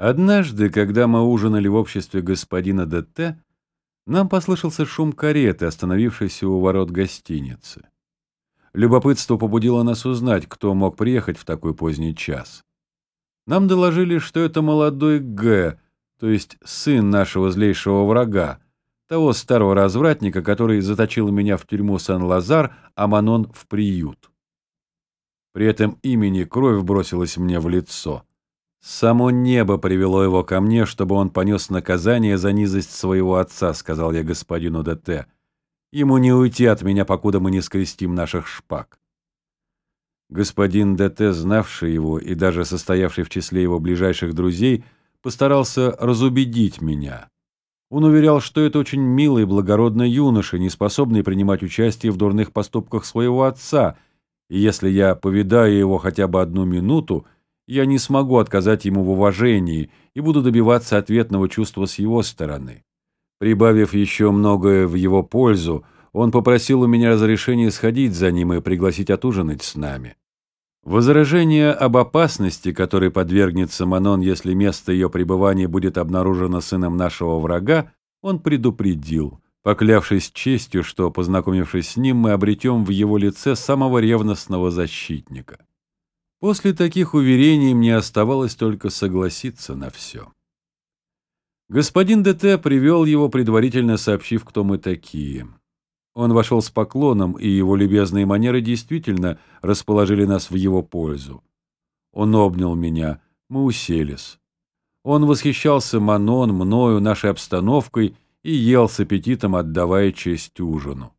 Однажды, когда мы ужинали в обществе господина ДТ, нам послышался шум кареты, остановившейся у ворот гостиницы. Любопытство побудило нас узнать, кто мог приехать в такой поздний час. Нам доложили, что это молодой Г., то есть сын нашего злейшего врага, того старого развратника, который заточил меня в тюрьму Сан-Лазар, а Манон в приют. При этом имени кровь бросилась мне в лицо — «Само небо привело его ко мне, чтобы он понес наказание за низость своего отца», — сказал я господину ДТ. «Ему не уйти от меня, покуда мы не скрестим наших шпаг». Господин ДТ, знавший его и даже состоявший в числе его ближайших друзей, постарался разубедить меня. Он уверял, что это очень милый и благородный юноша, не способный принимать участие в дурных поступках своего отца, и если я повидаю его хотя бы одну минуту, я не смогу отказать ему в уважении и буду добиваться ответного чувства с его стороны. Прибавив еще многое в его пользу, он попросил у меня разрешения сходить за ним и пригласить отужинать с нами. Возражение об опасности, которой подвергнется Манон, если место ее пребывания будет обнаружено сыном нашего врага, он предупредил, поклявшись честью, что, познакомившись с ним, мы обретем в его лице самого ревностного защитника. После таких уверений мне оставалось только согласиться на все. Господин ДТ привел его, предварительно сообщив, кто мы такие. Он вошел с поклоном, и его любезные манеры действительно расположили нас в его пользу. Он обнял меня, мы уселись. Он восхищался Манон, мною, нашей обстановкой и ел с аппетитом, отдавая честь ужину.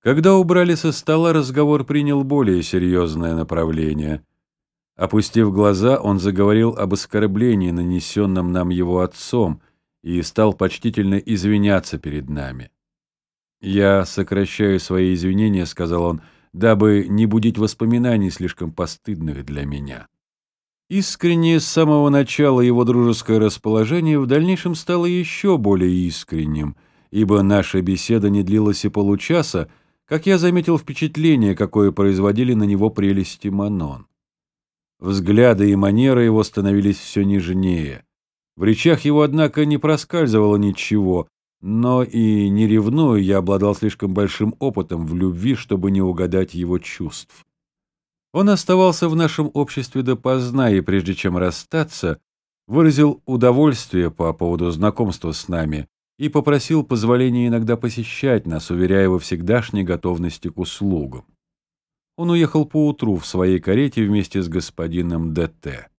Когда убрали со стола, разговор принял более серьезное направление — Опустив глаза, он заговорил об оскорблении, нанесенном нам его отцом, и стал почтительно извиняться перед нами. «Я сокращаю свои извинения», — сказал он, «дабы не будить воспоминаний, слишком постыдных для меня». Искреннее с самого начала его дружеское расположение в дальнейшем стало еще более искренним, ибо наша беседа не длилась и получаса, как я заметил впечатление, какое производили на него прелести Манон. Взгляды и манеры его становились все нежнее. В речах его, однако, не проскальзывало ничего, но и не ревную я обладал слишком большим опытом в любви, чтобы не угадать его чувств. Он оставался в нашем обществе допоздна, и прежде чем расстаться, выразил удовольствие по поводу знакомства с нами и попросил позволения иногда посещать нас, уверяя во всегдашней готовности к услугам. Он уехал поутру в своей карете вместе с господином ДТ.